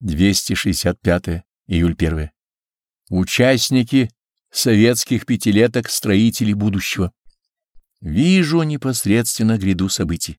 265 июль 1. Участники советских пятилеток строители будущего. Вижу непосредственно гряду событий.